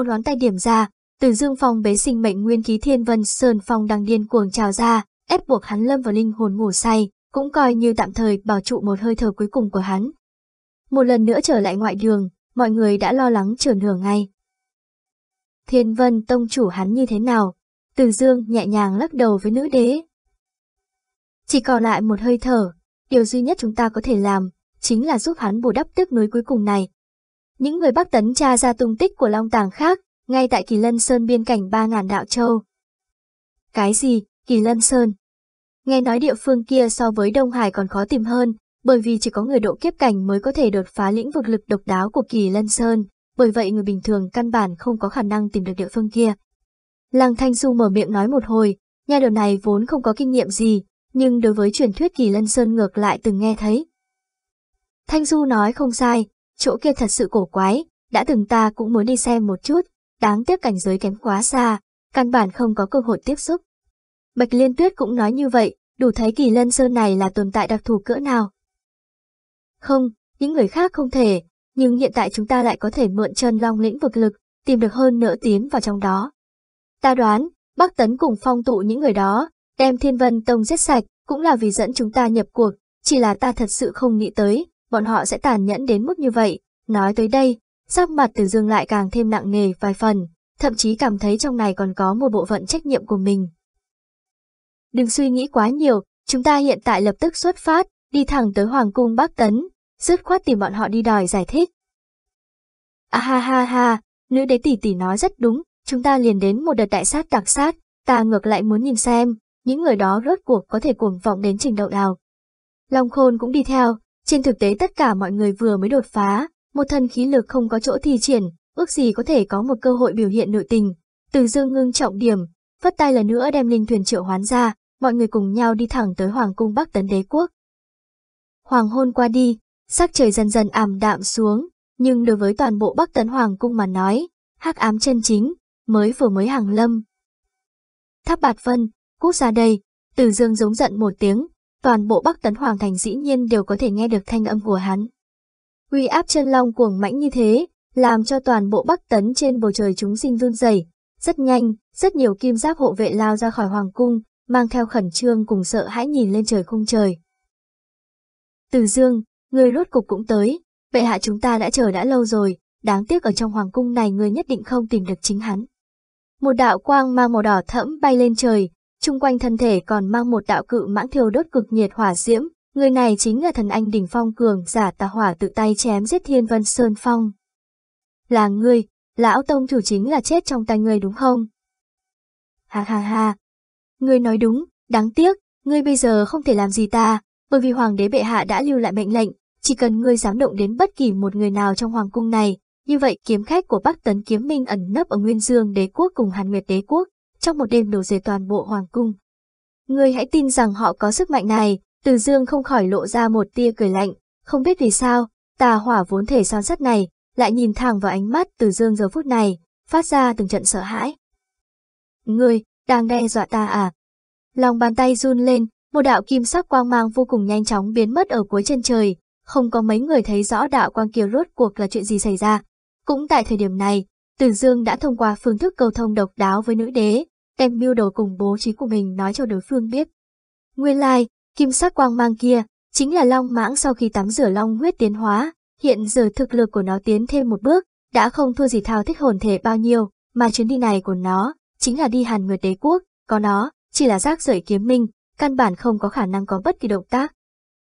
một ngón tay điểm ra, từ dương phong bế sinh mệnh nguyên khí thiên vân sơn phong đang điên cuồng trào ra, ép buộc hắn lâm vào linh hồn ngủ say, cũng coi như tạm thời bảo trụ một hơi thở cuối cùng của hắn. Một lần nữa trở lại ngoại đường, mọi người đã lo lắng trở nửa ngày. Thiên vân tông chủ hắn như thế nào? Từ dương nhẹ nhàng lắc đầu với nữ đế. Chỉ còn lại một hơi thở, điều duy nhất chúng ta có thể làm, chính là giúp hắn bù đắp tiếc núi cuối cùng này. Những người Bắc Tấn tra ra tung tích của Long Tàng khác, ngay tại Kỳ Lân Sơn biên cảnh ba ngàn đạo châu. Cái gì, Kỳ Lân Sơn? Nghe nói địa phương kia so với Đông Hải còn khó tìm hơn, bởi vì chỉ có người độ kiếp cảnh mới có thể đột phá lĩnh vực lực độc đáo của Kỳ Lân Sơn, bởi vậy người bình thường căn bản không có khả năng tìm được địa phương kia. Lăng Thanh Du mở miệng nói một hồi, nhà đầu này vốn không có kinh nghiệm gì, nhưng đối với truyền thuyết Kỳ Lân Sơn ngược lại từng nghe thấy. Thanh Du nói không sai, chỗ kia thật sự cổ quái, đã từng ta cũng muốn đi xem một chút, đáng tiếc cảnh giới kém quá xa, căn bản không có cơ hội tiếp xúc. Bạch Liên Tuyết cũng nói như vậy, đủ thấy kỳ lân sơn này là tồn tại đặc thù cỡ nào. Không, những người khác không thể, nhưng hiện tại chúng ta lại có thể mượn chân long lĩnh vực lực, tìm được hơn nửa tiến vào trong đó. Ta đoán, Bắc Tấn cùng phong tụ những người đó, đem Thiên Vân Tông giết sạch, cũng là vì dẫn chúng ta nhập cuộc, chỉ là ta thật sự không nghĩ tới, bọn họ sẽ tàn nhẫn đến mức như vậy. Nói tới đây, sắc mặt Từ Dương lại càng thêm nặng nề vài phần, thậm chí cảm thấy trong này còn có một bộ phận trách nhiệm của mình. Đừng suy nghĩ quá nhiều, chúng ta hiện tại lập tức xuất phát, đi thẳng tới Hoàng cung Bắc Tấn, dứt khoát tìm bọn họ đi đòi giải thích. À ha ha ha, nữ đế tỷ tỷ nói rất đúng, chúng ta liền đến một đợt đại sát đặc sát, ta ngược lại muốn nhìn xem, những người đó rốt cuộc có thể cuồng vọng đến trình độ nào. Long Khôn cũng đi theo, trên thực tế tất cả mọi người vừa mới đột phá, một thân khí lực không có chỗ thi triển, ước gì có thể có một cơ hội biểu hiện nội tình. Từ dương ngưng trọng điểm, phất tay lần nữa đem linh thuyền triệu hoán ra, mọi người cùng nhau đi thẳng tới Hoàng cung Bắc Tấn Đế Quốc. Hoàng hôn qua đi, sắc trời dần dần ảm đạm xuống, nhưng đối với toàn bộ Bắc Tấn Hoàng cung mà nói, hắc ám chân chính, mới vừa mới hàng lâm. Tháp Bạt Vân, cút ra đây, Từ Dương giống giận một tiếng, toàn bộ Bắc Tấn Hoàng thành dĩ nhiên đều có thể nghe được thanh âm của hắn. Uy áp chân long cuồng mãnh như thế, làm cho toàn bộ Bắc Tấn trên bầu trời chúng sinh run rẩy. Rất nhanh, rất nhiều kim giáp hộ vệ lao ra khỏi hoàng cung, mang theo khẩn trương cùng sợ hãi nhìn lên trời khung trời. Từ Dương, người rốt cục cũng tới, bệ hạ chúng ta đã chờ đã lâu rồi, đáng tiếc ở trong hoàng cung này người nhất định không tìm được chính hắn. Một đạo quang mang màu đỏ thẫm bay lên trời, Trung quanh thân thể còn mang một đạo cự mãng thiêu đốt cực nhiệt hỏa diễm, người này chính là thần anh đỉnh phong cường giả tà hỏa tự tay chém giết thiên vân sơn phong. Là ngươi, lão tông chủ chính là chết trong tay ngươi đúng không? Ha ha ha, ngươi nói đúng, đáng tiếc, ngươi bây giờ không thể làm gì ta, bởi vì hoàng đế bệ hạ đã lưu lại mệnh lệnh, chỉ cần ngươi dám động đến bất kỳ một người nào trong hoàng cung này, như vậy kiếm khách của Bắc Tấn Kiếm Minh ẩn nấp ở Nguyên Dương đế quốc cùng Hàn Nguyệt đế quốc, trong một đêm đổ rời toàn bộ hoàng cung. Ngươi hãy tin rằng họ có sức mạnh này, Từ Dương không khỏi lộ ra một tia cười lạnh, không biết vì sao, tà hỏa vốn thể son sắt này, lại nhìn thẳng vào ánh mắt Từ Dương giờ phút này, phát ra từng trận sợ hãi. Ngươi, đang đe dọa ta à? Lòng bàn tay run lên, một đạo kim sắc quang mang vô cùng nhanh chóng biến mất ở cuối chân trời, không có mấy người thấy rõ đạo quang kia rốt cuộc là chuyện gì xảy ra. Cũng tại thời điểm này, Tử Dương đã thông qua phương thức cầu thông độc đáo với nữ đế, đem mưu đồ cùng bố trí của mình nói cho đối phương biết. Nguyên lai, kim sắc quang mang kia, chính là long mãng sau khi tắm rửa long huyết tiến hóa, hiện giờ thực lực của nó tiến thêm một bước, đã không thua gì thao thích hồn thể bao nhiêu, mà chuyến đi này của nó, chính là đi hàn nguyệt đế quốc, có nó, chỉ là rác rưởi kiếm minh, căn bản không có khả năng có bất kỳ động tác.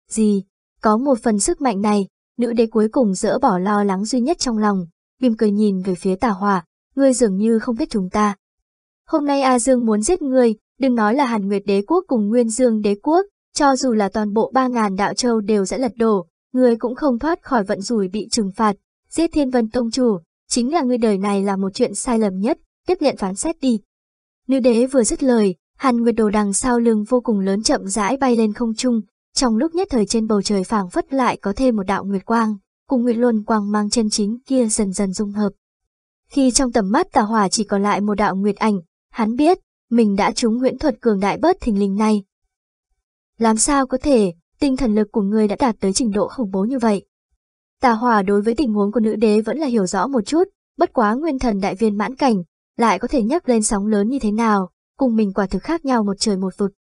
Gì? Có một phần sức mạnh này, nữ đế cuối cùng dỡ bỏ lo lắng duy nhất trong lòng, mỉm cười nhìn về phía Tả hỏa, ngươi dường như không biết chúng ta. Hôm nay A Dương muốn giết ngươi, đừng nói là Hàn Nguyệt đế quốc cùng Nguyên Dương đế quốc, cho dù là toàn bộ ba ngàn đạo châu đều sẽ lật đổ, ngươi cũng không thoát khỏi vận rủi bị trừng phạt. Giết Thiên Vân Tông Chủ, chính là ngươi đời này là một chuyện sai lầm nhất, tiếp nhận phán xét đi. Nữ đế vừa dứt lời, Hàn Nguyệt đồ đằng sau lưng vô cùng lớn chậm rãi bay lên không trung, trong lúc nhất thời trên bầu trời phảng phất lại có thêm một đạo nguyệt quang, cùng nguyệt luân quang mang chân chính kia dần dần dung hợp. Khi trong tầm mắt tà hỏa chỉ còn lại một đạo nguyệt ảnh, hắn biết, mình đã trúng huyễn thuật cường đại bớt thình lình này. Làm sao có thể, tinh thần lực của người đã đạt tới trình độ khủng bố như vậy? Tà hỏa đối với tình huống của nữ đế vẫn là hiểu rõ một chút, bất quá nguyên thần đại viên mãn cảnh, lại có thể nhấc lên sóng lớn như thế nào, cùng mình quả thực khác nhau một trời một vực.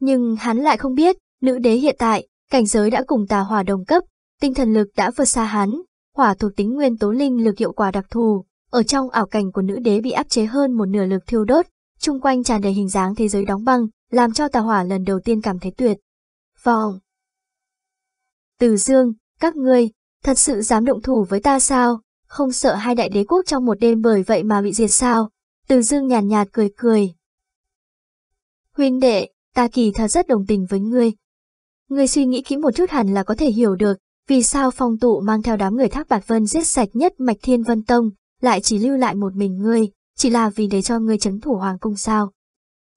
Nhưng hắn lại không biết, nữ đế hiện tại, cảnh giới đã cùng tà hỏa đồng cấp, tinh thần lực đã vượt xa hắn, hỏa thuộc tính nguyên tố linh lực hiệu quả đặc thù, ở trong ảo cảnh của nữ đế bị áp chế hơn một nửa lực thiêu đốt, chung quanh tràn đầy hình dáng thế giới đóng băng, làm cho tà hỏa lần đầu tiên cảm thấy tuyệt. Vòng. Từ dương, các ngươi, thật sự dám động thủ với ta sao? Không sợ hai đại đế quốc trong một đêm bởi vậy mà bị diệt sao? Từ dương nhàn nhạt, nhạt cười cười. Huynh đệ, ta kỳ thật rất đồng tình với ngươi. Ngươi suy nghĩ kỹ một chút hẳn là có thể hiểu được, vì sao phong tụ mang theo đám người thác bạt vân giết sạch nhất mạch thiên vân tông, lại chỉ lưu lại một mình ngươi, chỉ là vì để cho ngươi chấn thủ hoàng cung sao.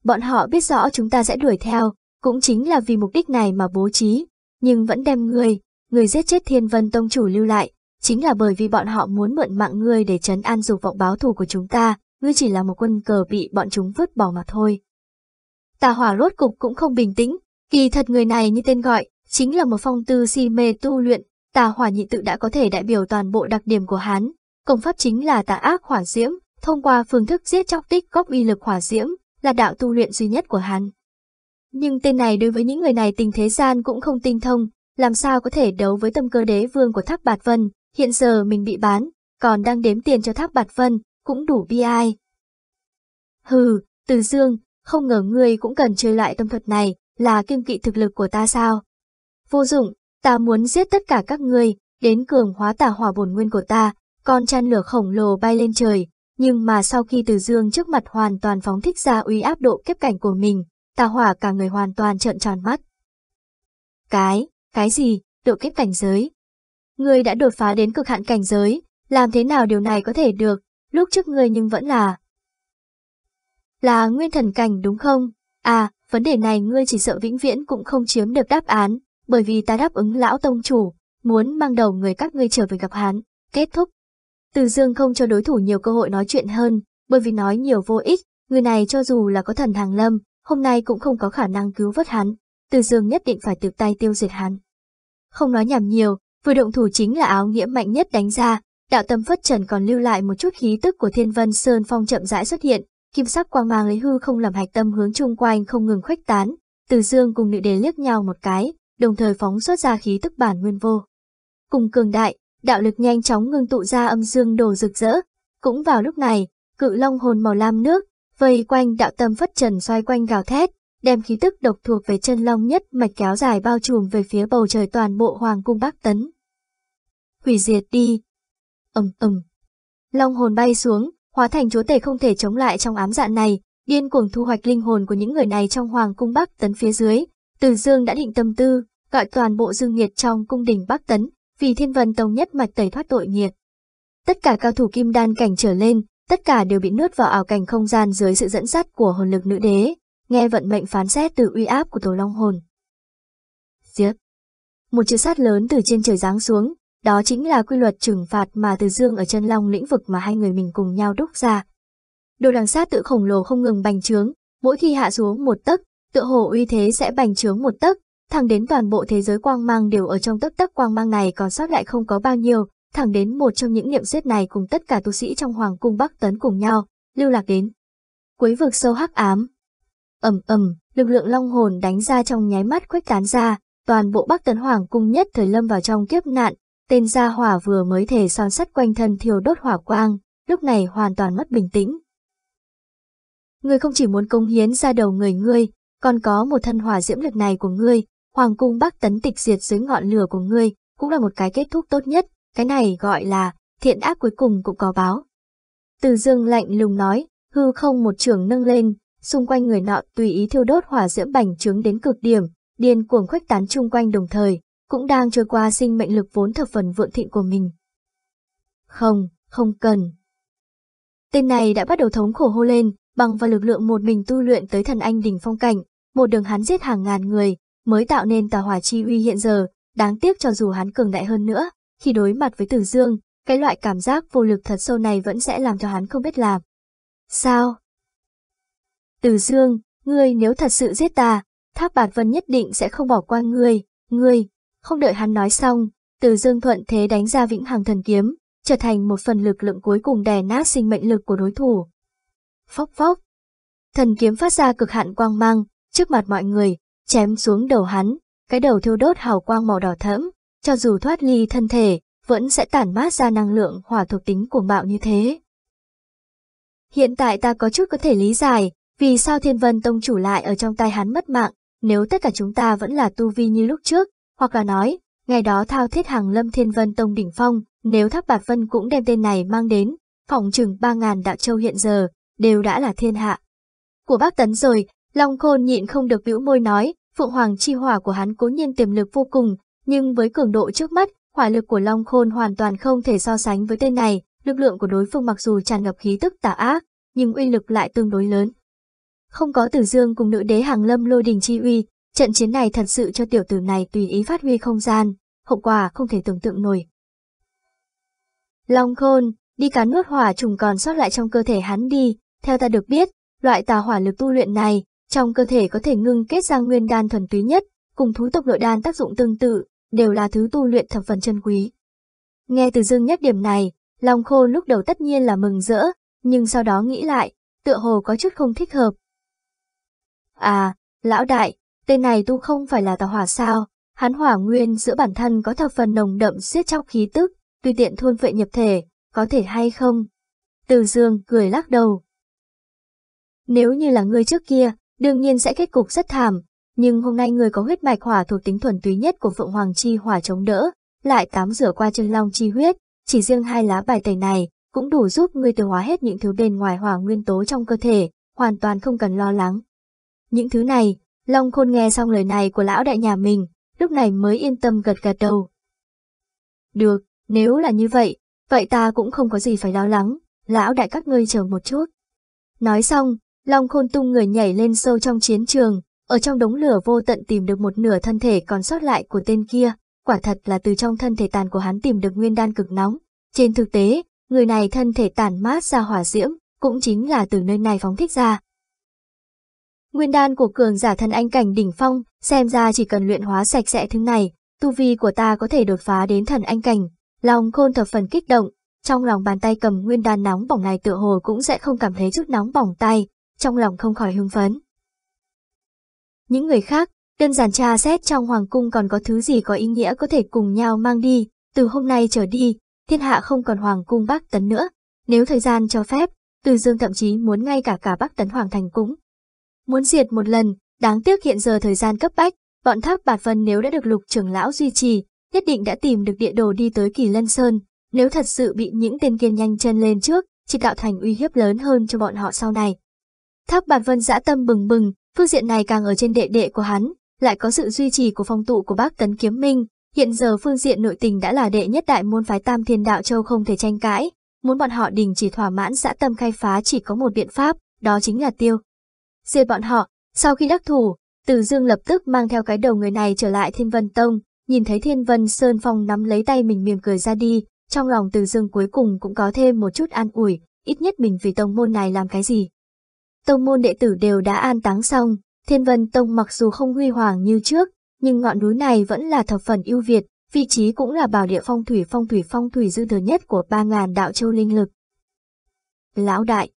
Bọn họ biết rõ chúng ta sẽ đuổi theo, cũng chính là vì mục đích này mà bố trí, nhưng vẫn đem ngươi, người giết chết thiên vân tông chủ lưu lại, chính là bởi vì bọn họ muốn mượn mạng ngươi để trấn an dục vọng báo thù của chúng ta, ngươi chỉ là một quân cờ bị bọn chúng vứt bỏ mà thôi. Tà hỏa rốt cục cũng không bình tĩnh, kỳ thật người này như tên gọi, chính là một phong tư si mê tu luyện, tà hỏa nhị tự đã có thể đại biểu toàn bộ đặc điểm của hắn, công pháp chính là tà ác hỏa diễm, thông qua phương thức giết chóc tích góp uy lực hỏa diễm, là đạo tu luyện duy nhất của hắn. Nhưng tên này đối với những người này tình thế gian cũng không tinh thông, làm sao có thể đấu với tâm cơ đế vương của Thác Bạt Vân, hiện giờ mình bị bán, còn đang đếm tiền cho Thác Bạt Vân, cũng đủ bi ai. Hừ, Từ Dương, không ngờ ngươi cũng cần chơi lại tâm thuật này, là kiêng kỵ thực lực của ta sao? Vô dụng, ta muốn giết tất cả các ngươi, đến cường hóa tà hỏa bổn nguyên của ta, con chăn lửa khổng lồ bay lên trời, nhưng mà sau khi Từ Dương trước mặt hoàn toàn phóng thích ra uy áp độ kiếp cảnh của mình, tà hỏa cả người hoàn toàn trợn tròn mắt. Cái, cái gì, độ kiếp cảnh giới? Ngươi đã đột phá đến cực hạn cảnh giới, làm thế nào điều này có thể được, lúc trước ngươi nhưng vẫn là... Là nguyên thần cảnh đúng không? À, vấn đề này ngươi chỉ sợ vĩnh viễn cũng không chiếm được đáp án, bởi vì ta đáp ứng lão tông chủ, muốn mang đầu người các ngươi trở về gặp hắn. Kết thúc. Từ dương không cho đối thủ nhiều cơ hội nói chuyện hơn, bởi vì nói nhiều vô ích, người này cho dù là có thần hàng lâm, hôm nay cũng không có khả năng cứu vớt hắn. Từ dương nhất định phải tự tay tiêu diệt hắn. Không nói nhảm nhiều, vừa động thủ chính là áo nghĩa mạnh nhất đánh ra, đạo tâm phất trần còn lưu lại một chút khí tức của thiên vân sơn phong chậm rãi xuất hiện, kim sắc quang mang lấy hư không làm hạch tâm hướng chung quanh không ngừng khuếch tán. Từ dương cùng nữ đế liếc nhau một cái, đồng thời phóng xuất ra khí tức bản nguyên vô. Cùng cường đại, đạo lực nhanh chóng ngưng tụ ra âm dương đồ rực rỡ. Cũng vào lúc này, cự long hồn màu lam nước, vây quanh đạo tâm phất trần xoay quanh gào thét, đem khí tức độc thuộc về chân long nhất mạch kéo dài bao trùm về phía bầu trời toàn bộ hoàng cung Bắc Tấn. Hủy diệt đi. ầm ầm. Long hồn bay xuống, hóa thành chúa tể không thể chống lại trong ám dạ này, điên cuồng thu hoạch linh hồn của những người này trong hoàng cung Bắc Tấn phía dưới. Từ Dương đã định tâm tư, gọi toàn bộ dương nhiệt trong cung đình Bắc Tấn, vì thiên vân tông nhất mạch tẩy thoát tội nghiệt. Tất cả cao thủ kim đan cảnh trở lên, tất cả đều bị nuốt vào ảo cảnh không gian dưới sự dẫn dắt của hồn lực nữ đế, nghe vận mệnh phán xét từ uy áp của tổ long hồn. Giết! Một chữ sát lớn từ trên trời giáng xuống, đó chính là quy luật trừng phạt mà từ dương ở chân long lĩnh vực mà hai người mình cùng nhau đúc ra. Đồ đằng sát tự khổng lồ không ngừng bành trướng, mỗi khi hạ xuống một tấc, tựa hồ uy thế sẽ bành trướng một tấc, thẳng đến toàn bộ thế giới quang mang đều ở trong tấc tấc quang mang này còn sót lại không có bao nhiêu, thẳng đến một trong những niệm giết này cùng tất cả tu sĩ trong hoàng cung Bắc Tấn cùng nhau, lưu lạc đến. Cuối vực sâu hắc ám. ầm ầm, lực lượng long hồn đánh ra trong nháy mắt khuếch tán ra, toàn bộ Bắc Tấn hoàng cung nhất thời lâm vào trong kiếp nạn, tên gia hỏa vừa mới thể son sắt quanh thân thiêu đốt hỏa quang, lúc này hoàn toàn mất bình tĩnh. Ngươi không chỉ muốn công hiến ra đầu người ngươi, còn có một thân hỏa diễm lực này của ngươi, Hoàng cung Bắc Tấn tịch diệt dưới ngọn lửa của ngươi, cũng là một cái kết thúc tốt nhất, cái này gọi là thiện ác cuối cùng cũng có báo. Từ dương lạnh lùng nói, hư không một trường nâng lên, xung quanh người nọ tùy ý thiêu đốt hỏa diễm bành trướng đến cực điểm, điên cuồng khuếch tán chung quanh đồng thời, cũng đang trôi qua sinh mệnh lực vốn thập phần vượng thịnh của mình. Không, không cần. Tên này đã bắt đầu thống khổ hô lên, bằng vào lực lượng một mình tu luyện tới thần anh đỉnh phong cảnh, một đường hắn giết hàng ngàn người, mới tạo nên tà hỏa chi uy hiện giờ, đáng tiếc cho dù hắn cường đại hơn nữa, khi đối mặt với Tử Dương, cái loại cảm giác vô lực thật sâu này vẫn sẽ làm cho hắn không biết làm. Sao? Tử Dương, ngươi nếu thật sự giết ta, Tháp Bạt Vân nhất định sẽ không bỏ qua ngươi, ngươi, không đợi hắn nói xong, Tử Dương thuận thế đánh ra vĩnh hằng thần kiếm, trở thành một phần lực lượng cuối cùng đè nát sinh mệnh lực của đối thủ. Phốc phốc. Thần kiếm phát ra cực hạn quang mang, trước mặt mọi người, chém xuống đầu hắn, cái đầu thiêu đốt hào quang màu đỏ thẫm, cho dù thoát ly thân thể, vẫn sẽ tản mát ra năng lượng hỏa thuộc tính cuồng bạo như thế. Hiện tại ta có chút có thể lý giải, vì sao Thiên Vân Tông chủ lại ở trong tay hắn mất mạng, nếu tất cả chúng ta vẫn là tu vi như lúc trước, hoặc là nói, ngày đó thao thiết hàng lâm Thiên Vân Tông đỉnh phong, nếu Tháp Bạt Vân cũng đem tên này mang đến, phòng chừng 3.000 đạo châu hiện giờ, đều đã là thiên hạ. Của bác Tấn rồi, Long Khôn nhịn không được bĩu môi nói, Phượng Hoàng chi hỏa của hắn cố nhiên tiềm lực vô cùng, nhưng với cường độ trước mắt, hỏa lực của Long Khôn hoàn toàn không thể so sánh với tên này, lực lượng của đối phương mặc dù tràn ngập khí tức tà ác, nhưng uy lực lại tương đối lớn. Không có Tử Dương cùng nữ đế hàng lâm lôi đình chi uy, trận chiến này thật sự cho tiểu tử này tùy ý phát huy không gian, hậu quả không thể tưởng tượng nổi. Long Khôn, đi cắn nuốt hỏa trùng còn sót lại trong cơ thể hắn đi, theo ta được biết, loại tà hỏa lực tu luyện này, trong cơ thể có thể ngưng kết ra nguyên đan thuần túy nhất, cùng thú tộc nội đan tác dụng tương tự, đều là thứ tu luyện thập phần chân quý. Nghe từ dương nhắc điểm này, Long Khô lúc đầu tất nhiên là mừng rỡ, nhưng sau đó nghĩ lại, tựa hồ có chút không thích hợp. À, lão đại, tên này tu không phải là tà hỏa sao, hắn hỏa nguyên giữa bản thân có thập phần nồng đậm siết chóc khí tức, tùy tiện thôn vệ nhập thể, có thể hay không? Từ dương cười lắc đầu. Nếu như là ngươi trước kia, đương nhiên sẽ kết cục rất thảm, nhưng hôm nay người có huyết mạch hỏa thuộc tính thuần túy nhất của Phượng Hoàng Chi hỏa chống đỡ, lại tắm rửa qua chân long chi huyết, chỉ riêng hai lá bài tẩy này cũng đủ giúp ngươi tiêu hóa hết những thứ bên ngoài hỏa nguyên tố trong cơ thể, hoàn toàn không cần lo lắng. Những thứ này, Long Khôn nghe xong lời này của lão đại nhà mình, lúc này mới yên tâm gật gật đầu. Được, nếu là như vậy, vậy ta cũng không có gì phải lo lắng, lão đại các ngươi chờ một chút. Nói xong, Long Khôn tung người nhảy lên sâu trong chiến trường, ở trong đống lửa vô tận tìm được một nửa thân thể còn sót lại của tên kia, quả thật là từ trong thân thể tàn của hắn tìm được nguyên đan cực nóng. Trên thực tế, người này thân thể tàn mát ra hỏa diễm, cũng chính là từ nơi này phóng thích ra. Nguyên đan của cường giả thân anh cảnh đỉnh phong, xem ra chỉ cần luyện hóa sạch sẽ thứ này, tu vi của ta có thể đột phá đến thần anh cảnh. long khôn thập phần kích động, trong lòng bàn tay cầm nguyên đan nóng bỏng này tựa hồ cũng sẽ không cảm thấy chút nóng bỏng tay, trong lòng không khỏi hưng phấn. Những người khác, đơn giản tra xét trong hoàng cung còn có thứ gì có ý nghĩa có thể cùng nhau mang đi, từ hôm nay trở đi, thiên hạ không còn hoàng cung Bắc Tấn nữa. Nếu thời gian cho phép, Từ Dương thậm chí muốn ngay cả cả Bắc Tấn Hoàng Thành cũng. Muốn diệt một lần, đáng tiếc hiện giờ thời gian cấp bách, bọn tháp bạt vân nếu đã được lục trưởng lão duy trì, nhất định đã tìm được địa đồ đi tới Kỳ Lân Sơn. Nếu thật sự bị những tên kia nhanh chân lên trước, chỉ tạo thành uy hiếp lớn hơn cho bọn họ sau này. Thác bản vân dã tâm bừng bừng, phương diện này càng ở trên đệ đệ của hắn, lại có sự duy trì của phong tụ của bác Tấn Kiếm Minh, hiện giờ phương diện nội tình đã là đệ nhất đại môn phái Tam Thiên Đạo Châu không thể tranh cãi, muốn bọn họ đình chỉ thỏa mãn dã tâm khai phá chỉ có một biện pháp, đó chính là tiêu. Diệt bọn họ, sau khi đắc thủ, Từ Dương lập tức mang theo cái đầu người này trở lại Thiên Vân Tông, nhìn thấy Thiên Vân Sơn Phong nắm lấy tay mình mỉm cười ra đi, trong lòng Từ Dương cuối cùng cũng có thêm một chút an ủi, ít nhất mình vì tông môn này làm cái gì. Tông môn đệ tử đều đã an táng xong, Thiên Vân Tông mặc dù không huy hoàng như trước, nhưng ngọn núi này vẫn là thập phần ưu việt, vị trí cũng là bảo địa phong thủy phong thủy phong thủy dư thừa nhất của 3.000 đạo châu linh lực. Lão đại,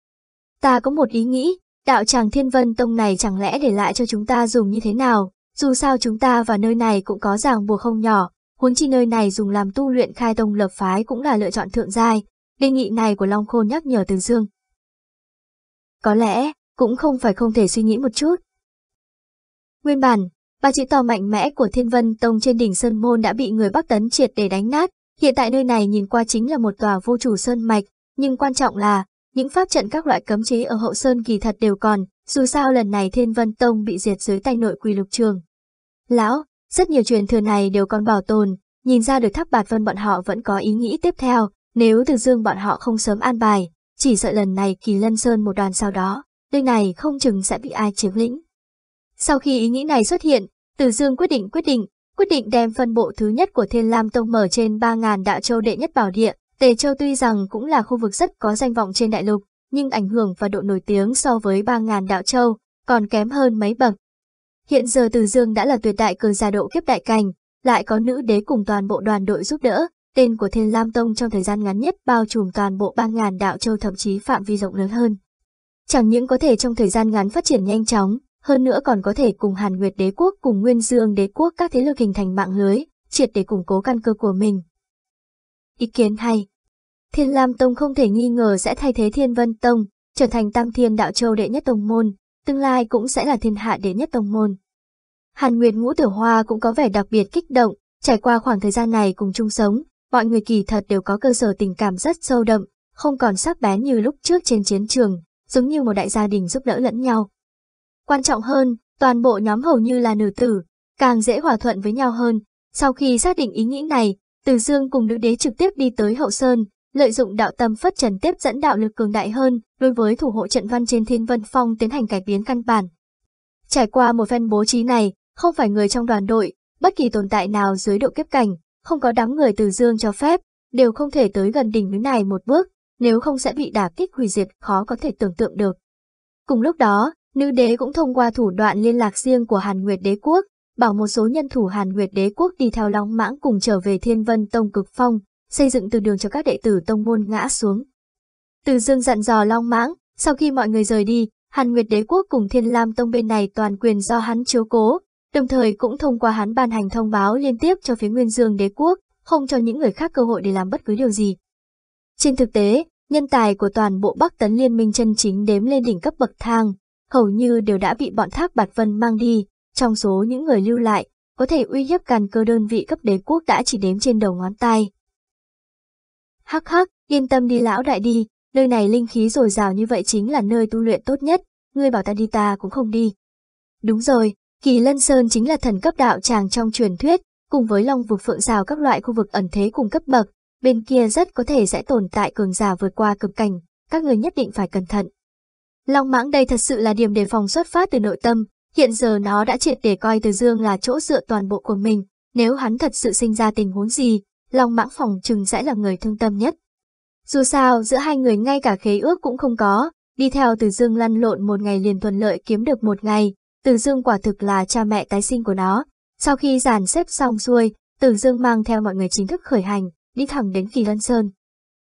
ta có một ý nghĩ, đạo tràng Thiên Vân Tông này chẳng lẽ để lại cho chúng ta dùng như thế nào, dù sao chúng ta và nơi này cũng có ràng buộc không nhỏ, huống chi nơi này dùng làm tu luyện khai tông lập phái cũng là lựa chọn thượng giai, đề nghị này của Long Khôn nhắc nhở Từ Dương. Có lẽ, cũng không phải không thể suy nghĩ một chút. Nguyên bản, ba chữ to mạnh mẽ của Thiên Vân Tông trên đỉnh Sơn Môn đã bị người Bắc Tấn triệt để đánh nát, hiện tại nơi này nhìn qua chính là một tòa vô chủ sơn mạch, nhưng quan trọng là, những pháp trận các loại cấm chế ở hậu sơn kỳ thật đều còn, dù sao lần này Thiên Vân Tông bị diệt dưới tay nội quỳ lục trường. Lão, rất nhiều truyền thừa này đều còn bảo tồn, nhìn ra được tháp bạt vân bọn họ vẫn có ý nghĩ tiếp theo, nếu từ dương bọn họ không sớm an bài, chỉ sợ lần này kỳ lân sơn một đoàn sau đó, nơi này không chừng sẽ bị ai chiếm lĩnh. Sau khi ý nghĩ này xuất hiện, Từ Dương quyết định quyết định, quyết định đem phân bộ thứ nhất của Thiên Lam Tông mở trên 3.000 đạo châu đệ nhất bảo địa. Tề Châu tuy rằng cũng là khu vực rất có danh vọng trên đại lục, nhưng ảnh hưởng và độ nổi tiếng so với 3.000 đạo châu còn kém hơn mấy bậc. Hiện giờ Từ Dương đã là tuyệt đại cường gia độ kiếp đại cảnh, lại có nữ đế cùng toàn bộ đoàn đội giúp đỡ, tên của Thiên Lam Tông trong thời gian ngắn nhất bao trùm toàn bộ 3.000 đạo châu thậm chí phạm vi rộng lớn hơn. Chẳng những có thể trong thời gian ngắn phát triển nhanh chóng, hơn nữa còn có thể cùng Hàn Nguyệt Đế quốc cùng Nguyên Dương Đế quốc các thế lực hình thành mạng lưới, triệt để củng cố căn cơ của mình. Ý kiến hay Thiên Lam Tông không thể nghi ngờ sẽ thay thế Thiên Vân Tông, trở thành Tam Thiên Đạo Châu đệ nhất tông môn, tương lai cũng sẽ là thiên hạ đệ nhất tông môn. Hàn Nguyệt Ngũ Tử Hoa cũng có vẻ đặc biệt kích động, trải qua khoảng thời gian này cùng chung sống, mọi người kỳ thật đều có cơ sở tình cảm rất sâu đậm, không còn sắc bén như lúc trước trên chiến trường, giống như một đại gia đình giúp đỡ lẫn nhau. Quan trọng hơn, toàn bộ nhóm hầu như là nữ tử, càng dễ hòa thuận với nhau hơn. Sau khi xác định ý nghĩ này, Từ Dương cùng nữ đế trực tiếp đi tới hậu sơn, lợi dụng đạo tâm phất trần tiếp dẫn đạo lực cường đại hơn đối với thủ hộ trận văn trên thiên vân phong tiến hành cải biến căn bản. Trải qua một phen bố trí này, không phải người trong đoàn đội, bất kỳ tồn tại nào dưới độ kiếp cảnh, không có đám người từ dương cho phép, đều không thể tới gần đỉnh núi này một bước, nếu không sẽ bị đả kích hủy diệt khó có thể tưởng tượng được. Cùng lúc đó, nữ đế cũng thông qua thủ đoạn liên lạc riêng của Hàn Nguyệt đế quốc, bảo một số nhân thủ Hàn Nguyệt đế quốc đi theo Long Mãng cùng trở về Thiên Vân Tông cực phong, xây dựng từ đường cho các đệ tử tông môn ngã xuống. Từ dương dặn dò Long Mãng, sau khi mọi người rời đi, Hàn Nguyệt đế quốc cùng Thiên Lam Tông bên này toàn quyền do hắn chiếu cố, đồng thời cũng thông qua hắn ban hành thông báo liên tiếp cho phía Nguyên Dương đế quốc, không cho những người khác cơ hội để làm bất cứ điều gì. Trên thực tế, nhân tài của toàn bộ Bắc Tấn Liên minh chân chính đếm lên đỉnh cấp bậc thang, hầu như đều đã bị bọn Thác Bạt Vân mang đi, trong số những người lưu lại, có thể uy hiếp càn cơ đơn vị cấp đế quốc đã chỉ đếm trên đầu ngón tay. Hắc hắc, yên tâm đi lão đại đi, nơi này linh khí dồi dào như vậy chính là nơi tu luyện tốt nhất, ngươi bảo ta đi ta cũng không đi. Đúng rồi, Kỳ Lân Sơn chính là thần cấp đạo tràng trong truyền thuyết, cùng với Long vực phượng rào các loại khu vực ẩn thế cùng cấp bậc, bên kia rất có thể sẽ tồn tại cường giả vượt qua cực cảnh, các người nhất định phải cẩn thận. Long mãng đây thật sự là điểm đề phòng xuất phát từ nội tâm, hiện giờ nó đã triệt để coi Từ Dương là chỗ dựa toàn bộ của mình, nếu hắn thật sự sinh ra tình huống gì, Long mãng phòng chừng sẽ là người thương tâm nhất. Dù sao, giữa hai người ngay cả khế ước cũng không có, đi theo Từ Dương lăn lộn một ngày liền thuận lợi kiếm được một ngày, Tử Dương quả thực là cha mẹ tái sinh của nó. Sau khi dàn xếp xong xuôi, Tử Dương mang theo mọi người chính thức khởi hành, đi thẳng đến Kỳ Lân Sơn.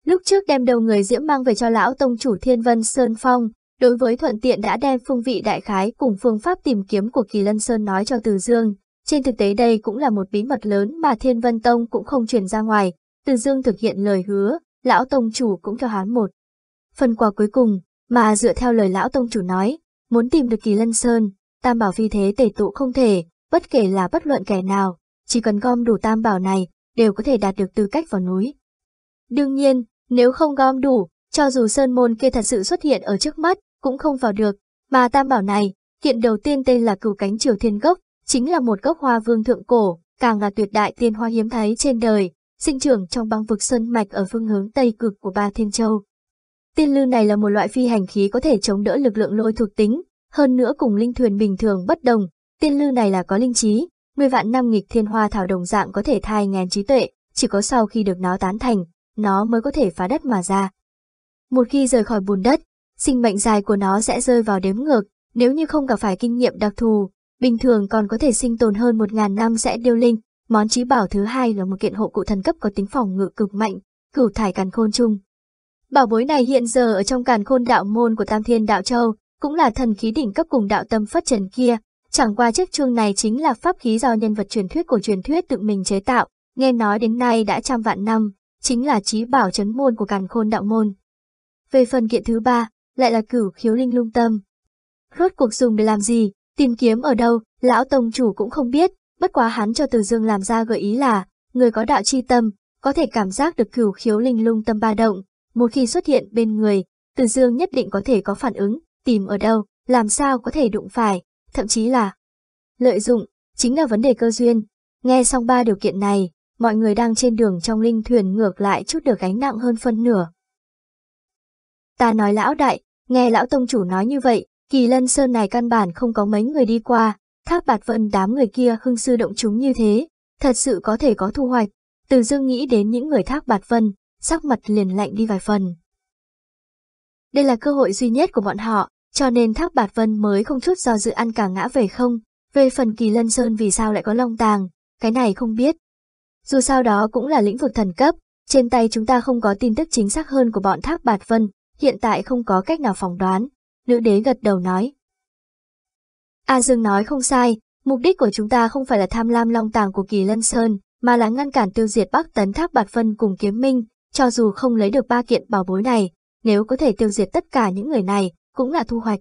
Lúc trước đem đầu người diễm mang về cho lão tông chủ Thiên Vân Sơn Phong, đối với thuận tiện đã đem phương vị đại khái cùng phương pháp tìm kiếm của Kỳ Lân Sơn nói cho Từ Dương. Trên thực tế đây cũng là một bí mật lớn mà Thiên Vân Tông cũng không truyền ra ngoài. Từ Dương thực hiện lời hứa, lão tông chủ cũng cho hắn một. Phần quà cuối cùng, mà dựa theo lời lão tông chủ nói, muốn tìm được Kỳ Lân Sơn, tam bảo vì thế tể tụ không thể, bất kể là bất luận kẻ nào, chỉ cần gom đủ tam bảo này, đều có thể đạt được tư cách vào núi. Đương nhiên, nếu không gom đủ, cho dù sơn môn kia thật sự xuất hiện ở trước mắt, cũng không vào được, mà tam bảo này, kiện đầu tiên tên là cửu cánh triều thiên gốc, chính là một gốc hoa vương thượng cổ, càng là tuyệt đại tiên hoa hiếm thấy trên đời, sinh trưởng trong băng vực sơn mạch ở phương hướng tây cực của ba thiên châu. Tiên lư này là một loại phi hành khí có thể chống đỡ lực lượng lôi thuộc tính, hơn nữa cùng linh thuyền bình thường bất đồng, tiên lư này là có linh trí, 10 vạn năm nghịch thiên hoa thảo đồng dạng có thể thai ngàn trí tuệ, chỉ có sau khi được nó tán thành, nó mới có thể phá đất mà ra. Một khi rời khỏi bùn đất, sinh mệnh dài của nó sẽ rơi vào đếm ngược, nếu như không gặp phải kinh nghiệm đặc thù, bình thường còn có thể sinh tồn hơn một ngàn năm sẽ điêu linh. Món trí bảo thứ hai là một kiện hộ cụ thần cấp có tính phòng ngự cực mạnh, cửu thải càn khôn chung. Bảo bối này hiện giờ ở trong càn khôn đạo môn của Tam Thiên Đạo Châu, cũng là thần khí đỉnh cấp cùng đạo tâm phất trần kia, chẳng qua chiếc chuông này chính là pháp khí do nhân vật truyền thuyết của truyền thuyết tự mình chế tạo, nghe nói đến nay đã trăm vạn năm, chính là trí bảo chấn môn của càn khôn đạo môn. Về phần kiện thứ ba, lại là cửu khiếu linh lung tâm. Rốt cuộc dùng để làm gì, tìm kiếm ở đâu, lão tông chủ cũng không biết, bất quá hắn cho Từ Dương làm ra gợi ý là, người có đạo chi tâm, có thể cảm giác được cửu khiếu linh lung tâm ba động, một khi xuất hiện bên người, Từ Dương nhất định có thể có phản ứng, tìm ở đâu, làm sao có thể đụng phải, thậm chí là lợi dụng, chính là vấn đề cơ duyên. Nghe xong ba điều kiện này, mọi người đang trên đường trong linh thuyền ngược lại chút được gánh nặng hơn phân nửa. Ta nói lão đại, nghe lão tông chủ nói như vậy, kỳ lân sơn này căn bản không có mấy người đi qua, thác bạt vận đám người kia hưng sư động chúng như thế, thật sự có thể có thu hoạch. Từ dương nghĩ đến những người thác bạt vân, sắc mặt liền lạnh đi vài phần. Đây là cơ hội duy nhất của bọn họ, cho nên thác bạt vân mới không chút do dự ăn cả ngã về không. Về phần kỳ lân sơn vì sao lại có long tàng, cái này không biết. dù sao đó cũng là lĩnh vực thần cấp, trên tay chúng ta không có tin tức chính xác hơn của bọn Thác Bạt Vân, hiện tại không có cách nào phỏng đoán. Nữ đế gật đầu nói. A Dương nói không sai, mục đích của chúng ta không phải là tham lam long tàng của Kỳ Lân Sơn, mà là ngăn cản tiêu diệt Bắc Tấn Tháp Bạt Vân cùng Kiếm Minh, cho dù không lấy được ba kiện bảo bối này, nếu có thể tiêu diệt tất cả những người này, cũng là thu hoạch.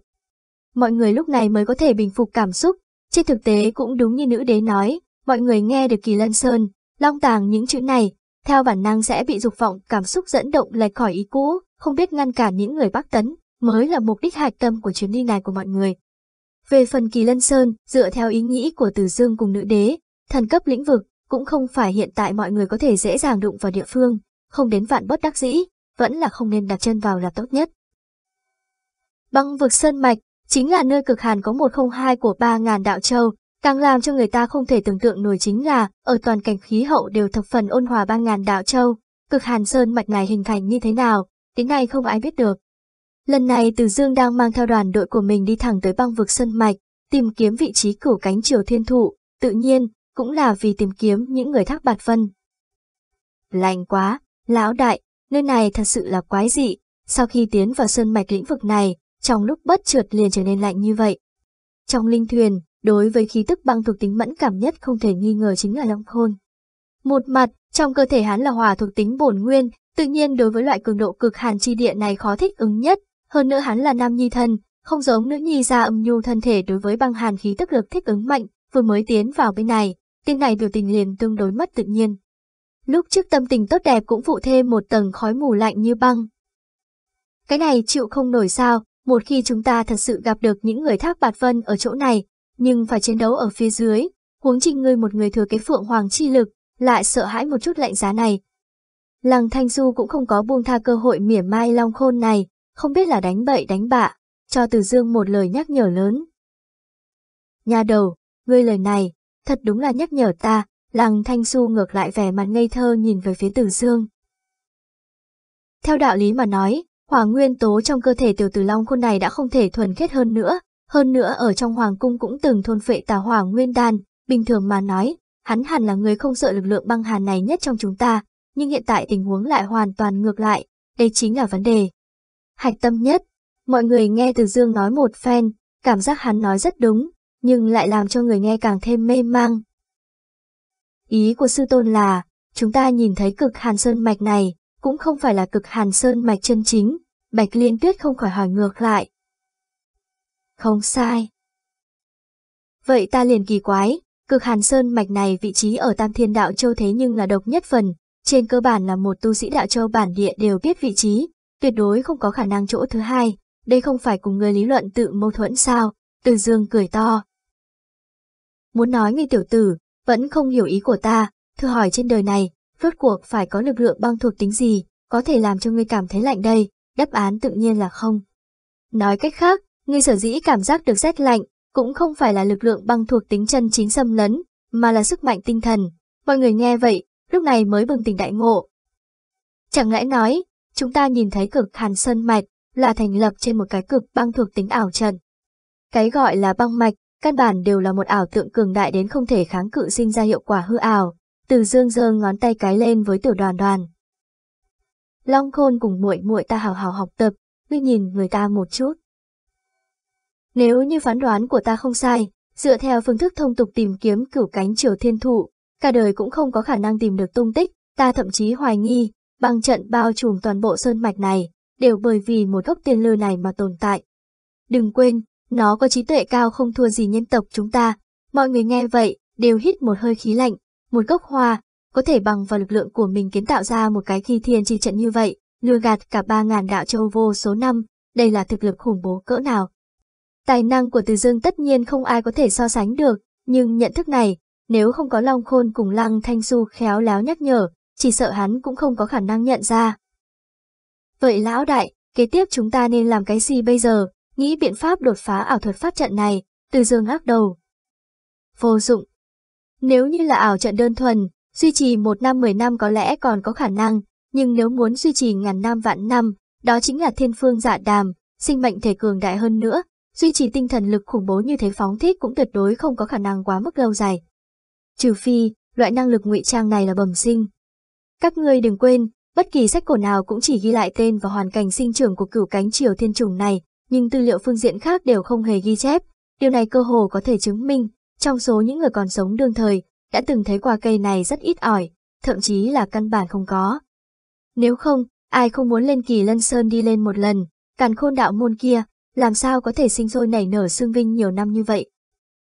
Mọi người lúc này mới có thể bình phục cảm xúc, trên thực tế cũng đúng như nữ đế nói, mọi người nghe được Kỳ Lân Sơn, long tàng những chữ này, theo bản năng sẽ bị dục vọng cảm xúc dẫn động lệch khỏi ý cũ, không biết ngăn cản những người Bắc Tấn, mới là mục đích hạch tâm của chuyến đi này của mọi người. Về phần Kỳ Lân Sơn, dựa theo ý nghĩ của Từ Dương cùng nữ đế, thần cấp lĩnh vực, cũng không phải hiện tại mọi người có thể dễ dàng đụng vào địa phương, không đến vạn bất đắc dĩ, vẫn là không nên đặt chân vào là tốt nhất. Băng vực Sơn Mạch, chính là nơi cực hàn có 102 của 3.000 đạo châu, càng làm cho người ta không thể tưởng tượng nổi chính là, ở toàn cảnh khí hậu đều thập phần ôn hòa 3.000 đạo châu, cực hàn Sơn Mạch này hình thành như thế nào, đến nay không ai biết được. Lần này Từ Dương đang mang theo đoàn đội của mình đi thẳng tới băng vực Sơn Mạch, tìm kiếm vị trí cửu cánh triều thiên thụ, tự nhiên, cũng là vì tìm kiếm những người thác bạt phân. Lạnh quá, lão đại, nơi này thật sự là quái dị, sau khi tiến vào Sơn Mạch lĩnh vực này, trong lúc bất chợt liền trở nên lạnh như vậy. Trong linh thuyền, đối với khí tức băng thuộc tính mẫn cảm nhất không thể nghi ngờ chính là Long Khôn. Một mặt, trong cơ thể hắn là hỏa thuộc tính bổn nguyên, tự nhiên đối với loại cường độ cực hàn chi địa này khó thích ứng nhất, hơn nữa hắn là nam nhi thân, không giống nữ nhi ra âm nhu thân thể đối với băng hàn khí tức lực thích ứng mạnh, vừa mới tiến vào bên này, tên này biểu tình liền tương đối mất tự nhiên. Lúc trước tâm tình tốt đẹp cũng phụ thêm một tầng khói mù lạnh như băng. Cái này chịu không nổi sao, một khi chúng ta thật sự gặp được những người thác bạt vân ở chỗ này, nhưng phải chiến đấu ở phía dưới, huống trình ngươi một người thừa cái phượng hoàng chi lực, lại sợ hãi một chút lạnh giá này. Lăng Thanh Du cũng không có buông tha cơ hội mỉa mai long khôn này, không biết là đánh bậy đánh bạ, cho Từ Dương một lời nhắc nhở lớn. Nhà đầu, ngươi lời này, thật đúng là nhắc nhở ta, lăng thanh su ngược lại vẻ mặt ngây thơ nhìn về phía Từ Dương. Theo đạo lý mà nói, hỏa nguyên tố trong cơ thể tiểu tử long khôn này đã không thể thuần khiết hơn nữa, hơn nữa ở trong hoàng cung cũng từng thôn phệ tà hỏa nguyên đan, bình thường mà nói, hắn hẳn là người không sợ lực lượng băng hàn này nhất trong chúng ta, nhưng hiện tại tình huống lại hoàn toàn ngược lại, đây chính là vấn đề hạch tâm nhất. Mọi người nghe Từ Dương nói một phen, cảm giác hắn nói rất đúng, nhưng lại làm cho người nghe càng thêm mê mang. Ý của sư tôn là, chúng ta nhìn thấy cực hàn sơn mạch này, cũng không phải là cực hàn sơn mạch chân chính, Bạch Liên Tuyết không khỏi hỏi ngược lại. Không sai. Vậy ta liền kỳ quái, cực hàn sơn mạch này vị trí ở Tam Thiên Đạo Châu thế nhưng là độc nhất phần, trên cơ bản là một tu sĩ Đạo Châu bản địa đều biết vị trí, tuyệt đối không có khả năng chỗ thứ hai, đây không phải cùng người lý luận tự mâu thuẫn sao, từ dương cười to. Muốn nói người tiểu tử, vẫn không hiểu ý của ta, thử hỏi trên đời này, rốt cuộc phải có lực lượng băng thuộc tính gì, có thể làm cho ngươi cảm thấy lạnh đây, đáp án tự nhiên là không. Nói cách khác, ngươi sở dĩ cảm giác được rét lạnh, cũng không phải là lực lượng băng thuộc tính chân chính xâm lấn, mà là sức mạnh tinh thần. Mọi người nghe vậy, lúc này mới bừng tỉnh đại ngộ. Chẳng lẽ nói, chúng ta nhìn thấy cực hàn sơn mạch là thành lập trên một cái cực băng thuộc tính ảo trận. Cái gọi là băng mạch, căn bản đều là một ảo tượng cường đại đến không thể kháng cự sinh ra hiệu quả hư ảo. Từ dương giơ ngón tay cái lên với tiểu đoàn đoàn. Long khôn cùng muội muội ta hào hào học tập, ngươi nhìn người ta một chút. Nếu như phán đoán của ta không sai, dựa theo phương thức thông tục tìm kiếm cửu cánh triều thiên thụ, cả đời cũng không có khả năng tìm được tung tích, ta thậm chí hoài nghi, băng trận bao trùm toàn bộ sơn mạch này, đều bởi vì một gốc tiên lư này mà tồn tại. Đừng quên, nó có trí tuệ cao không thua gì nhân tộc chúng ta. Mọi người nghe vậy, đều hít một hơi khí lạnh, một gốc hoa, có thể bằng vào lực lượng của mình kiến tạo ra một cái khi thiên chi trận như vậy, lừa gạt cả ba ngàn đạo châu vô số năm, đây là thực lực khủng bố cỡ nào. Tài năng của Từ Dương tất nhiên không ai có thể so sánh được, nhưng nhận thức này, nếu không có Long Khôn cùng Lăng Thanh Du khéo léo nhắc nhở, chỉ sợ hắn cũng không có khả năng nhận ra. Vậy lão đại, kế tiếp chúng ta nên làm cái gì bây giờ, nghĩ biện pháp đột phá ảo thuật pháp trận này, từ dương ác đầu. Vô dụng. Nếu như là ảo trận đơn thuần, duy trì một năm mười năm có lẽ còn có khả năng, nhưng nếu muốn duy trì ngàn năm vạn năm, đó chính là thiên phương dạ đàm, sinh mệnh thể cường đại hơn nữa, duy trì tinh thần lực khủng bố như thế phóng thích cũng tuyệt đối không có khả năng quá mức lâu dài. Trừ phi, loại năng lực ngụy trang này là bẩm sinh. Các ngươi đừng quên, bất kỳ sách cổ nào cũng chỉ ghi lại tên và hoàn cảnh sinh trưởng của cửu cánh triều thiên trùng này, nhưng tư liệu phương diện khác đều không hề ghi chép. Điều này cơ hồ có thể chứng minh, trong số những người còn sống đương thời, đã từng thấy qua cây này rất ít ỏi, thậm chí là căn bản không có. Nếu không, ai không muốn lên kỳ lân sơn đi lên một lần, càn khôn đạo môn kia, làm sao có thể sinh sôi nảy nở xương vinh nhiều năm như vậy.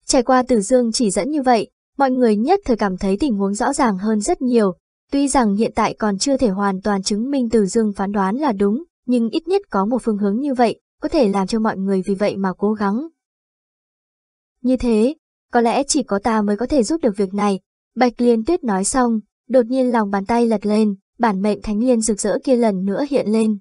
Trải qua tử dương chỉ dẫn như vậy, mọi người nhất thời cảm thấy tình huống rõ ràng hơn rất nhiều, tuy rằng hiện tại còn chưa thể hoàn toàn chứng minh tử dương phán đoán là đúng, nhưng ít nhất có một phương hướng như vậy, có thể làm cho mọi người vì vậy mà cố gắng. Như thế, có lẽ chỉ có ta mới có thể giúp được việc này, Bạch Liên Tuyết nói xong, đột nhiên lòng bàn tay lật lên, bản mệnh thánh liên rực rỡ kia lần nữa hiện lên.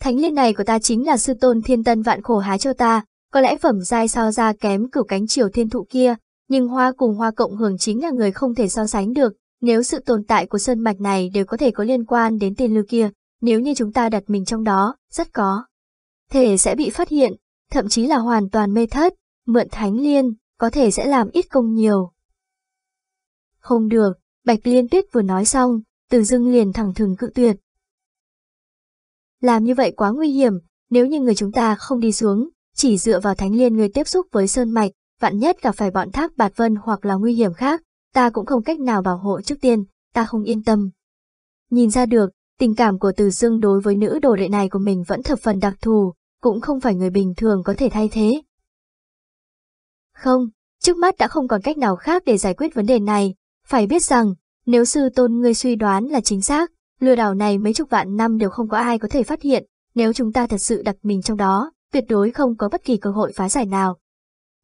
Thánh liên này của ta chính là sư tôn thiên tân vạn khổ hái cho ta, có lẽ phẩm giai so ra kém cửu cánh triều thiên thụ kia, nhưng hoa cùng hoa cộng hưởng chính là người không thể so sánh được, nếu sự tồn tại của sơn mạch này đều có thể có liên quan đến tiền lưu kia, nếu như chúng ta đặt mình trong đó, rất có. Thể sẽ bị phát hiện, thậm chí là hoàn toàn mê thất, mượn thánh liên, có thể sẽ làm ít công nhiều. Không được, Bạch Liên Tuyết vừa nói xong, từ dưng liền thẳng thừng cự tuyệt. Làm như vậy quá nguy hiểm, nếu như người chúng ta không đi xuống, chỉ dựa vào thánh liên người tiếp xúc với sơn mạch, vạn nhất gặp phải bọn thác bạt vân hoặc là nguy hiểm khác, ta cũng không cách nào bảo hộ trước tiên, ta không yên tâm. Nhìn ra được, tình cảm của Từ Dương đối với nữ đồ đệ này của mình vẫn thập phần đặc thù, cũng không phải người bình thường có thể thay thế. Không, trước mắt đã không còn cách nào khác để giải quyết vấn đề này, phải biết rằng, nếu sư tôn ngươi suy đoán là chính xác, lừa đảo này mấy chục vạn năm đều không có ai có thể phát hiện, nếu chúng ta thật sự đặt mình trong đó, tuyệt đối không có bất kỳ cơ hội phá giải nào.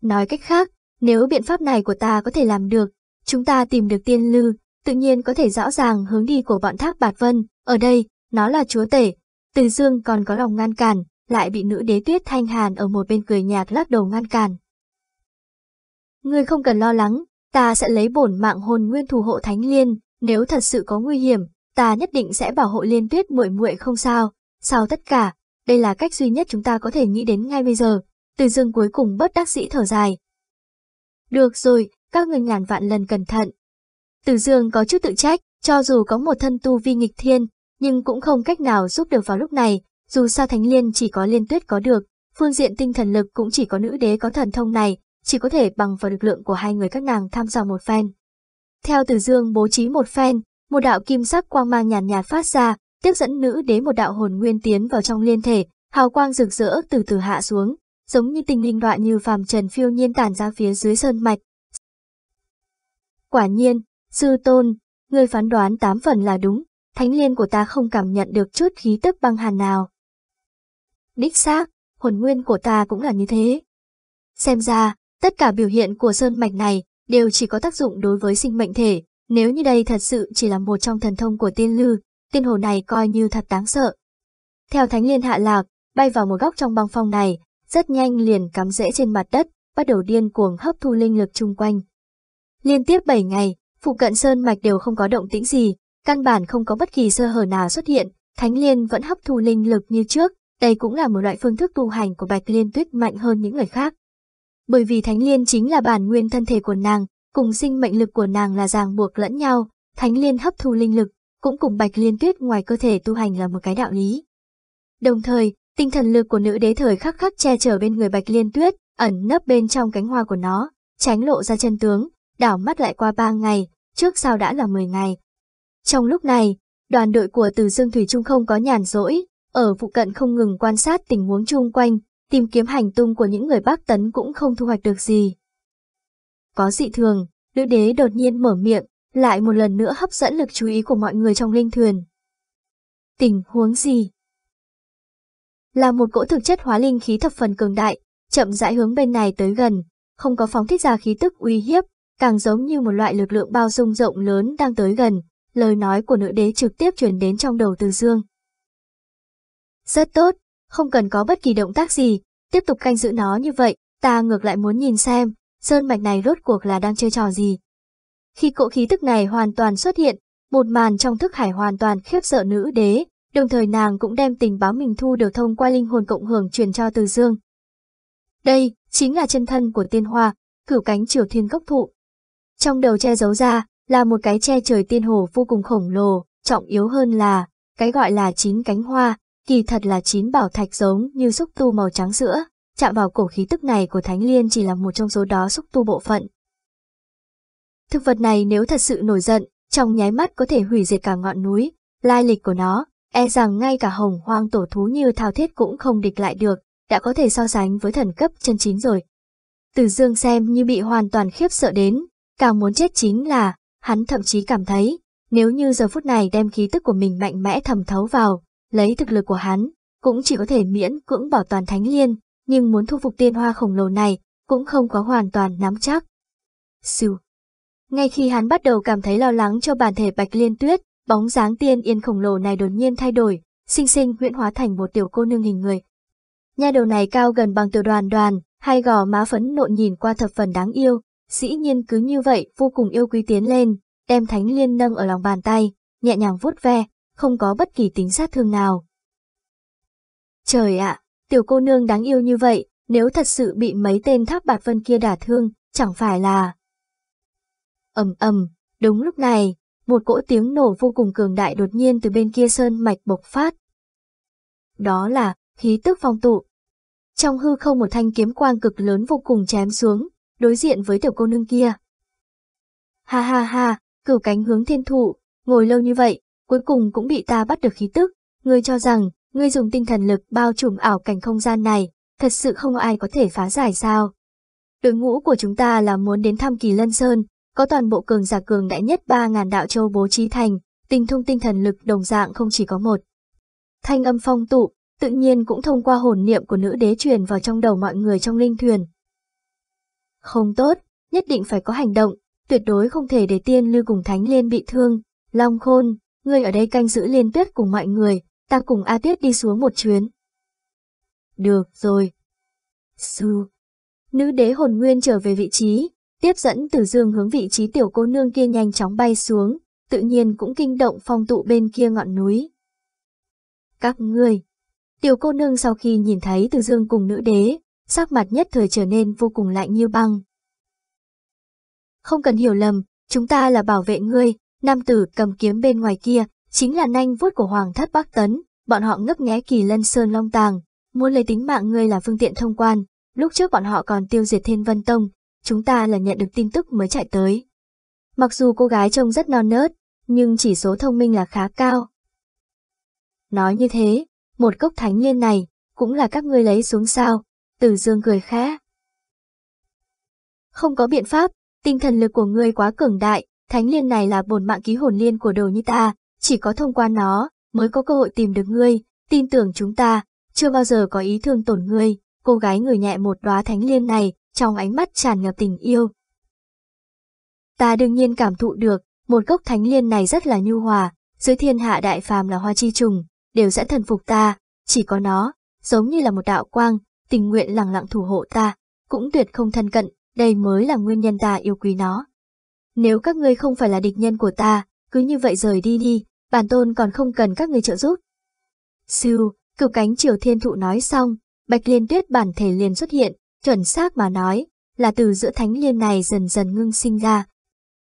Nói cách khác, nếu biện pháp này của ta có thể làm được, chúng ta tìm được tiên lư, tự nhiên có thể rõ ràng hướng đi của bọn thác bạt vân, ở đây, nó là chúa tể. Từ dương còn có lòng ngăn cản, lại bị nữ đế tuyết thanh hàn ở một bên cười nhạt lắc đầu ngăn cản. Ngươi không cần lo lắng, ta sẽ lấy bổn mạng hồn nguyên thủ hộ thánh liên, nếu thật sự có nguy hiểm, ta nhất định sẽ bảo hộ liên tuyết muội muội không sao, sao tất cả, đây là cách duy nhất chúng ta có thể nghĩ đến ngay bây giờ, từ dương cuối cùng bất đắc dĩ thở dài. Được rồi, các người ngàn vạn lần cẩn thận. Từ dương có chút tự trách, cho dù có một thân tu vi nghịch thiên, nhưng cũng không cách nào giúp được vào lúc này, dù sao thánh liên chỉ có liên tuyết có được, phương diện tinh thần lực cũng chỉ có nữ đế có thần thông này, chỉ có thể bằng vào lực lượng của hai người các nàng tham gia một phen. Theo Từ Dương bố trí một phen, một đạo kim sắc quang mang nhàn nhạt, nhạt phát ra, tiếp dẫn nữ đế một đạo hồn nguyên tiến vào trong liên thể, hào quang rực rỡ từ từ hạ xuống, giống như tinh linh đoạn như phàm trần phiêu nhiên tản ra phía dưới sơn mạch. Quả nhiên, sư tôn, người phán đoán tám phần là đúng, thánh liên của ta không cảm nhận được chút khí tức băng hàn nào. Đích xác, hồn nguyên của ta cũng là như thế. Xem ra, tất cả biểu hiện của sơn mạch này đều chỉ có tác dụng đối với sinh mệnh thể, nếu như đây thật sự chỉ là một trong thần thông của tiên lư, tiên hồ này coi như thật đáng sợ. Theo thánh liên hạ lạc, bay vào một góc trong băng phong này, rất nhanh liền cắm rễ trên mặt đất, bắt đầu điên cuồng hấp thu linh lực chung quanh. Liên tiếp 7 ngày, phụ cận sơn mạch đều không có động tĩnh gì, căn bản không có bất kỳ sơ hở nào xuất hiện, Thánh Liên vẫn hấp thu linh lực như trước, đây cũng là một loại phương thức tu hành của Bạch Liên Tuyết mạnh hơn những người khác. Bởi vì Thánh Liên chính là bản nguyên thân thể của nàng, cùng sinh mệnh lực của nàng là ràng buộc lẫn nhau, Thánh Liên hấp thu linh lực, cũng cùng Bạch Liên Tuyết ngoài cơ thể tu hành là một cái đạo lý. Đồng thời, tinh thần lực của nữ đế thời khắc khắc che chở bên người Bạch Liên Tuyết, ẩn nấp bên trong cánh hoa của nó, tránh lộ ra chân tướng, đảo mắt lại qua ba ngày, trước sau đã là 10 ngày. Trong lúc này, đoàn đội của Từ Dương Thủy Trung không có nhàn rỗi, ở phụ cận không ngừng quan sát tình huống chung quanh, tìm kiếm hành tung của những người Bắc Tấn cũng không thu hoạch được gì. Có dị thường, nữ đế đột nhiên mở miệng, lại một lần nữa hấp dẫn lực chú ý của mọi người trong linh thuyền. Tình huống gì? Là một cỗ thực chất hóa linh khí thập phần cường đại, chậm rãi hướng bên này tới gần, không có phóng thích ra khí tức uy hiếp, càng giống như một loại lực lượng bao dung rộng lớn đang tới gần, lời nói của nữ đế trực tiếp truyền đến trong đầu Từ Dương. Rất tốt, không cần có bất kỳ động tác gì, tiếp tục canh giữ nó như vậy, ta ngược lại muốn nhìn xem, sơn mạch này rốt cuộc là đang chơi trò gì. Khi cỗ khí tức này hoàn toàn xuất hiện, một màn trong thức hải hoàn toàn khiếp sợ nữ đế, đồng thời nàng cũng đem tình báo mình thu được thông qua linh hồn cộng hưởng truyền cho Từ Dương. Đây, chính là chân thân của tiên hoa, cửu cánh triều thiên gốc thụ. Trong đầu che giấu ra là một cái che trời tiên hồ vô cùng khổng lồ, trọng yếu hơn là cái gọi là chín cánh hoa, kỳ thật là chín bảo thạch giống như xúc tu màu trắng sữa, chạm vào cổ khí tức này của Thánh Liên chỉ là một trong số đó xúc tu bộ phận. Thực vật này nếu thật sự nổi giận, trong nháy mắt có thể hủy diệt cả ngọn núi, lai lịch của nó, e rằng ngay cả hồng hoang tổ thú như thao thiết cũng không địch lại được, đã có thể so sánh với thần cấp chân chính rồi. Từ dương xem như bị hoàn toàn khiếp sợ đến, càng muốn chết chính là, hắn thậm chí cảm thấy, nếu như giờ phút này đem khí tức của mình mạnh mẽ thầm thấu vào, lấy thực lực của hắn, cũng chỉ có thể miễn cưỡng bảo toàn thánh liên, nhưng muốn thu phục tiên hoa khổng lồ này, cũng không có hoàn toàn nắm chắc. Siêu. Ngay khi hắn bắt đầu cảm thấy lo lắng cho bản thể bạch liên tuyết, bóng dáng tiên yên khổng lồ này đột nhiên thay đổi, sinh sinh huyễn hóa thành một tiểu cô nương hình người. Nha đầu này cao gần bằng tiểu đoàn đoàn, hai gò má phấn nộn nhìn qua thập phần đáng yêu, dĩ nhiên cứ như vậy vô cùng yêu quý tiến lên, đem thánh liên nâng ở lòng bàn tay, nhẹ nhàng vuốt ve, không có bất kỳ tính sát thương nào. Trời ạ, tiểu cô nương đáng yêu như vậy, nếu thật sự bị mấy tên tháp bạt vân kia đả thương, chẳng phải là... ầm ầm, đúng lúc này, một cỗ tiếng nổ vô cùng cường đại đột nhiên từ bên kia sơn mạch bộc phát. Đó là khí tức phong tụ. Trong hư không một thanh kiếm quang cực lớn vô cùng chém xuống, đối diện với tiểu cô nương kia. Ha ha ha, cửu cánh hướng thiên thụ, ngồi lâu như vậy, cuối cùng cũng bị ta bắt được khí tức. Ngươi cho rằng, ngươi dùng tinh thần lực bao trùm ảo cảnh không gian này, thật sự không ai có thể phá giải sao. Đội ngũ của chúng ta là muốn đến thăm Kỳ Lân Sơn, có toàn bộ cường giả cường đại nhất 3.000 đạo châu bố trí thành, tinh thông tinh thần lực đồng dạng không chỉ có một. Thanh âm phong tụ, tự nhiên cũng thông qua hồn niệm của nữ đế truyền vào trong đầu mọi người trong linh thuyền. Không tốt, nhất định phải có hành động, tuyệt đối không thể để tiên lưu cùng thánh liên bị thương. Long khôn, ngươi ở đây canh giữ liên tuyết cùng mọi người, ta cùng A Tuyết đi xuống một chuyến. Được rồi. Su. Nữ đế hồn nguyên trở về vị trí, tiếp dẫn từ dương hướng vị trí tiểu cô nương kia nhanh chóng bay xuống, tự nhiên cũng kinh động phong tụ bên kia ngọn núi. Các ngươi. Tiểu cô nương sau khi nhìn thấy từ dương cùng nữ đế, sắc mặt nhất thời trở nên vô cùng lạnh như băng. Không cần hiểu lầm, chúng ta là bảo vệ ngươi, nam tử cầm kiếm bên ngoài kia, chính là nanh vuốt của Hoàng thất Bắc Tấn, bọn họ ngấp nghé kỳ lân sơn long tàng, muốn lấy tính mạng ngươi là phương tiện thông quan, lúc trước bọn họ còn tiêu diệt thiên vân tông, chúng ta là nhận được tin tức mới chạy tới. Mặc dù cô gái trông rất non nớt, nhưng chỉ số thông minh là khá cao. Nói như thế, một cốc thánh liên này, cũng là các ngươi lấy xuống sao, từ Dương cười khẽ. Không có biện pháp, tinh thần lực của ngươi quá cường đại, thánh liên này là bổn mạng ký hồn liên của đồ như ta, chỉ có thông qua nó, mới có cơ hội tìm được ngươi, tin tưởng chúng ta, chưa bao giờ có ý thương tổn ngươi, cô gái người nhẹ một đóa thánh liên này, trong ánh mắt tràn ngập tình yêu. Ta đương nhiên cảm thụ được, một gốc thánh liên này rất là nhu hòa, dưới thiên hạ đại phàm là hoa chi trùng, đều sẽ thần phục ta, chỉ có nó, giống như là một đạo quang, tình nguyện lặng lặng thủ hộ ta, cũng tuyệt không thân cận, đây mới là nguyên nhân ta yêu quý nó. Nếu các ngươi không phải là địch nhân của ta, cứ như vậy rời đi đi, bản tôn còn không cần các ngươi trợ giúp. Siêu, cửu cánh triều thiên thụ nói xong, bạch liên tuyết bản thể liền xuất hiện, chuẩn xác mà nói, là từ giữa thánh liên này dần dần ngưng sinh ra.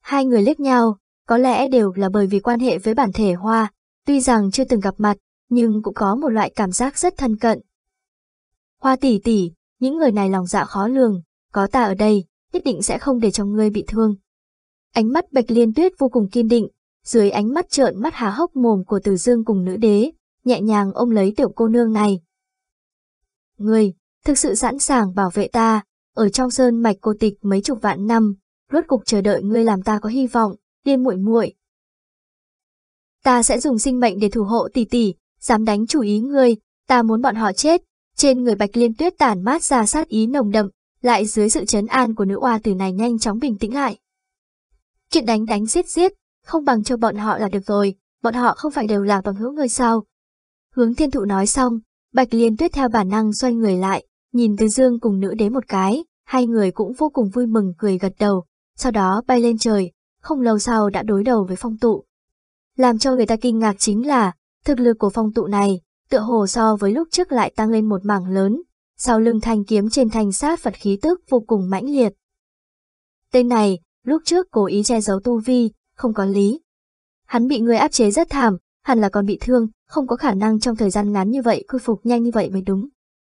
Hai người liếc nhau, có lẽ đều là bởi vì quan hệ với bản thể hoa, tuy rằng chưa từng gặp mặt, nhưng cũng có một loại cảm giác rất thân cận. Hoa tỷ tỷ, những người này lòng dạ khó lường, có ta ở đây, nhất định sẽ không để cho ngươi bị thương. Ánh mắt Bạch Liên Tuyết vô cùng kiên định, dưới ánh mắt trợn mắt há hốc mồm của Từ Dương cùng nữ đế, nhẹ nhàng ôm lấy tiểu cô nương này. Ngươi, thực sự sẵn sàng bảo vệ ta, ở trong sơn mạch cô tịch mấy chục vạn năm, rốt cục chờ đợi ngươi làm ta có hy vọng, điên muội muội. Ta sẽ dùng sinh mệnh để thủ hộ tỷ tỷ, dám đánh chủ ý ngươi, ta muốn bọn họ chết. Trên người Bạch Liên Tuyết tản mát ra sát ý nồng đậm, lại dưới sự chấn an của nữ oa tử này nhanh chóng bình tĩnh lại. Chuyện đánh đánh giết giết, không bằng cho bọn họ là được rồi, bọn họ không phải đều là bằng hữu người sao. Hướng thiên thụ nói xong, Bạch Liên Tuyết theo bản năng xoay người lại, nhìn Từ Dương cùng nữ đế một cái, hai người cũng vô cùng vui mừng cười gật đầu, sau đó bay lên trời, không lâu sau đã đối đầu với phong tụ. Làm cho người ta kinh ngạc chính là, thực lực của phong tụ này, tựa hồ so với lúc trước lại tăng lên một mảng lớn, sau lưng thanh kiếm trên thanh sát Phật khí tức vô cùng mãnh liệt. Tên này, lúc trước cố ý che giấu tu vi, không có lý. Hắn bị người áp chế rất thảm, hẳn là còn bị thương, không có khả năng trong thời gian ngắn như vậy khôi phục nhanh như vậy mới đúng.